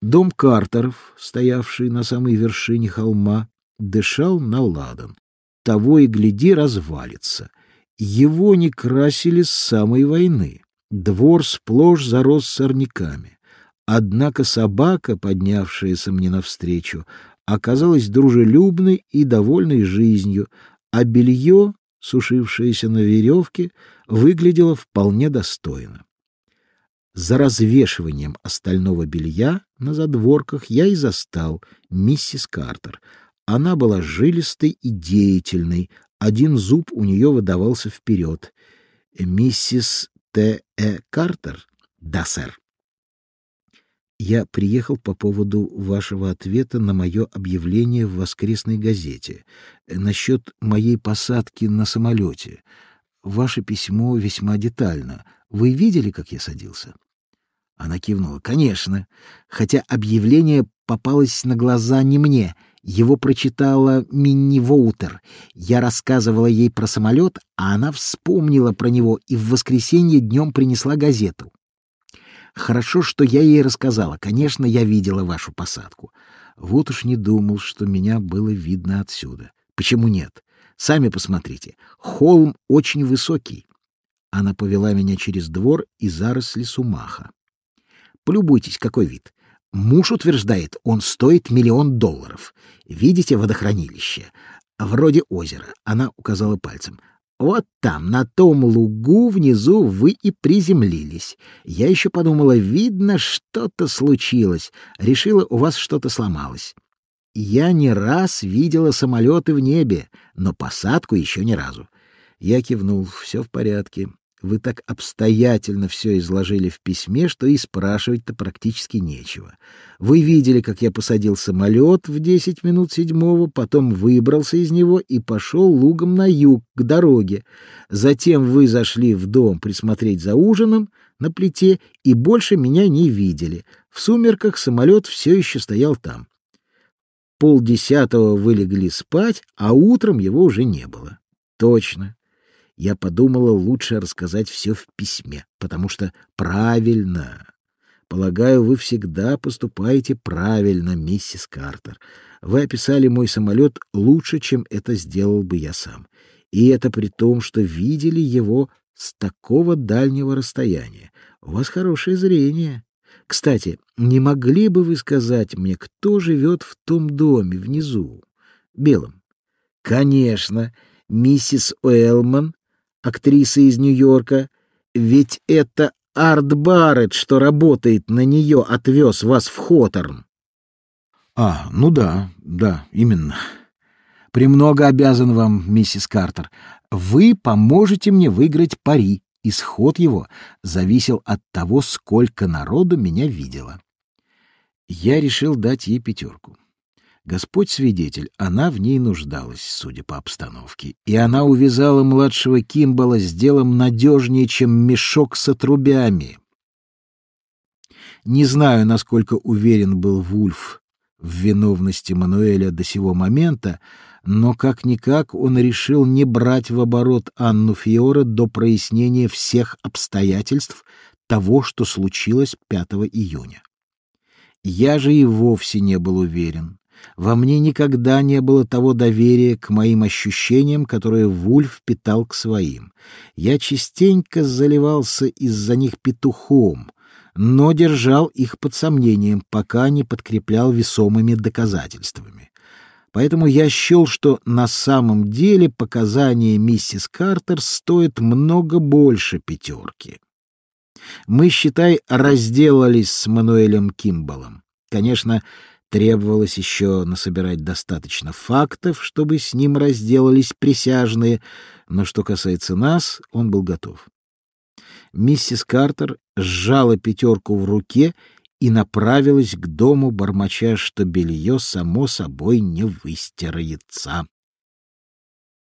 Дом Картеров, стоявший на самой вершине холма, дышал на ладан. Того и гляди развалится. Его не красили с самой войны. Двор сплошь зарос сорняками. Однако собака, поднявшаяся мне навстречу, оказалась дружелюбной и довольной жизнью, а белье, сушившееся на веревке, выглядело вполне достойно. За развешиванием остального белья на задворках я и застал миссис Картер. Она была жилистой и деятельной, один зуб у нее выдавался вперед. «Миссис Т. Э. Картер?» «Да, сэр». Я приехал по поводу вашего ответа на мое объявление в воскресной газете насчет моей посадки на самолете. Ваше письмо весьма детально. Вы видели, как я садился? Она кивнула. Конечно, хотя объявление попалось на глаза не мне. Его прочитала Минни Воутер. Я рассказывала ей про самолет, а она вспомнила про него и в воскресенье днем принесла газету. Хорошо, что я ей рассказала. Конечно, я видела вашу посадку. Вот уж не думал, что меня было видно отсюда. Почему нет? Сами посмотрите. Холм очень высокий. Она повела меня через двор и заросли сумаха. Полюбуйтесь, какой вид. Муж утверждает, он стоит миллион долларов. Видите водохранилище? Вроде озера. Она указала пальцем. Вот там, на том лугу внизу вы и приземлились. Я еще подумала, видно, что-то случилось. Решила, у вас что-то сломалось. Я не раз видела самолеты в небе, но посадку еще ни разу. Я кивнул. Все в порядке. Вы так обстоятельно все изложили в письме, что и спрашивать-то практически нечего. Вы видели, как я посадил самолет в десять минут седьмого, потом выбрался из него и пошел лугом на юг, к дороге. Затем вы зашли в дом присмотреть за ужином на плите и больше меня не видели. В сумерках самолет все еще стоял там. Полдесятого вы легли спать, а утром его уже не было. Точно я подумала лучше рассказать все в письме, потому что правильно. Полагаю, вы всегда поступаете правильно, миссис Картер. Вы описали мой самолет лучше, чем это сделал бы я сам. И это при том, что видели его с такого дальнего расстояния. У вас хорошее зрение. Кстати, не могли бы вы сказать мне, кто живет в том доме внизу, белом? Конечно, миссис Уэлман актриса из Нью-Йорка, ведь это Арт Барретт, что работает на нее, отвез вас в Хоторн. А, ну да, да, именно. Премного обязан вам, миссис Картер. Вы поможете мне выиграть пари. Исход его зависел от того, сколько народу меня видело. Я решил дать ей пятерку. Господь свидетель, она в ней нуждалась, судя по обстановке, и она увязала младшего Кимбала с делом надежнее, чем мешок с отрубями. Не знаю, насколько уверен был Вульф в виновности Мануэля до сего момента, но как-никак он решил не брать в оборот Анну Фиора до прояснения всех обстоятельств того, что случилось 5 июня. Я же и вовсе не был уверен. Во мне никогда не было того доверия к моим ощущениям, которое Вульф питал к своим. Я частенько заливался из-за них петухом, но держал их под сомнением, пока не подкреплял весомыми доказательствами. Поэтому я счел, что на самом деле показания миссис Картер стоят много больше пятерки. Мы, считай, разделались с Мануэлем Кимбалом. Конечно, Требовалось еще насобирать достаточно фактов, чтобы с ним разделались присяжные, но что касается нас, он был готов. Миссис Картер сжала пятерку в руке и направилась к дому, бормоча, что белье само собой не выстирается.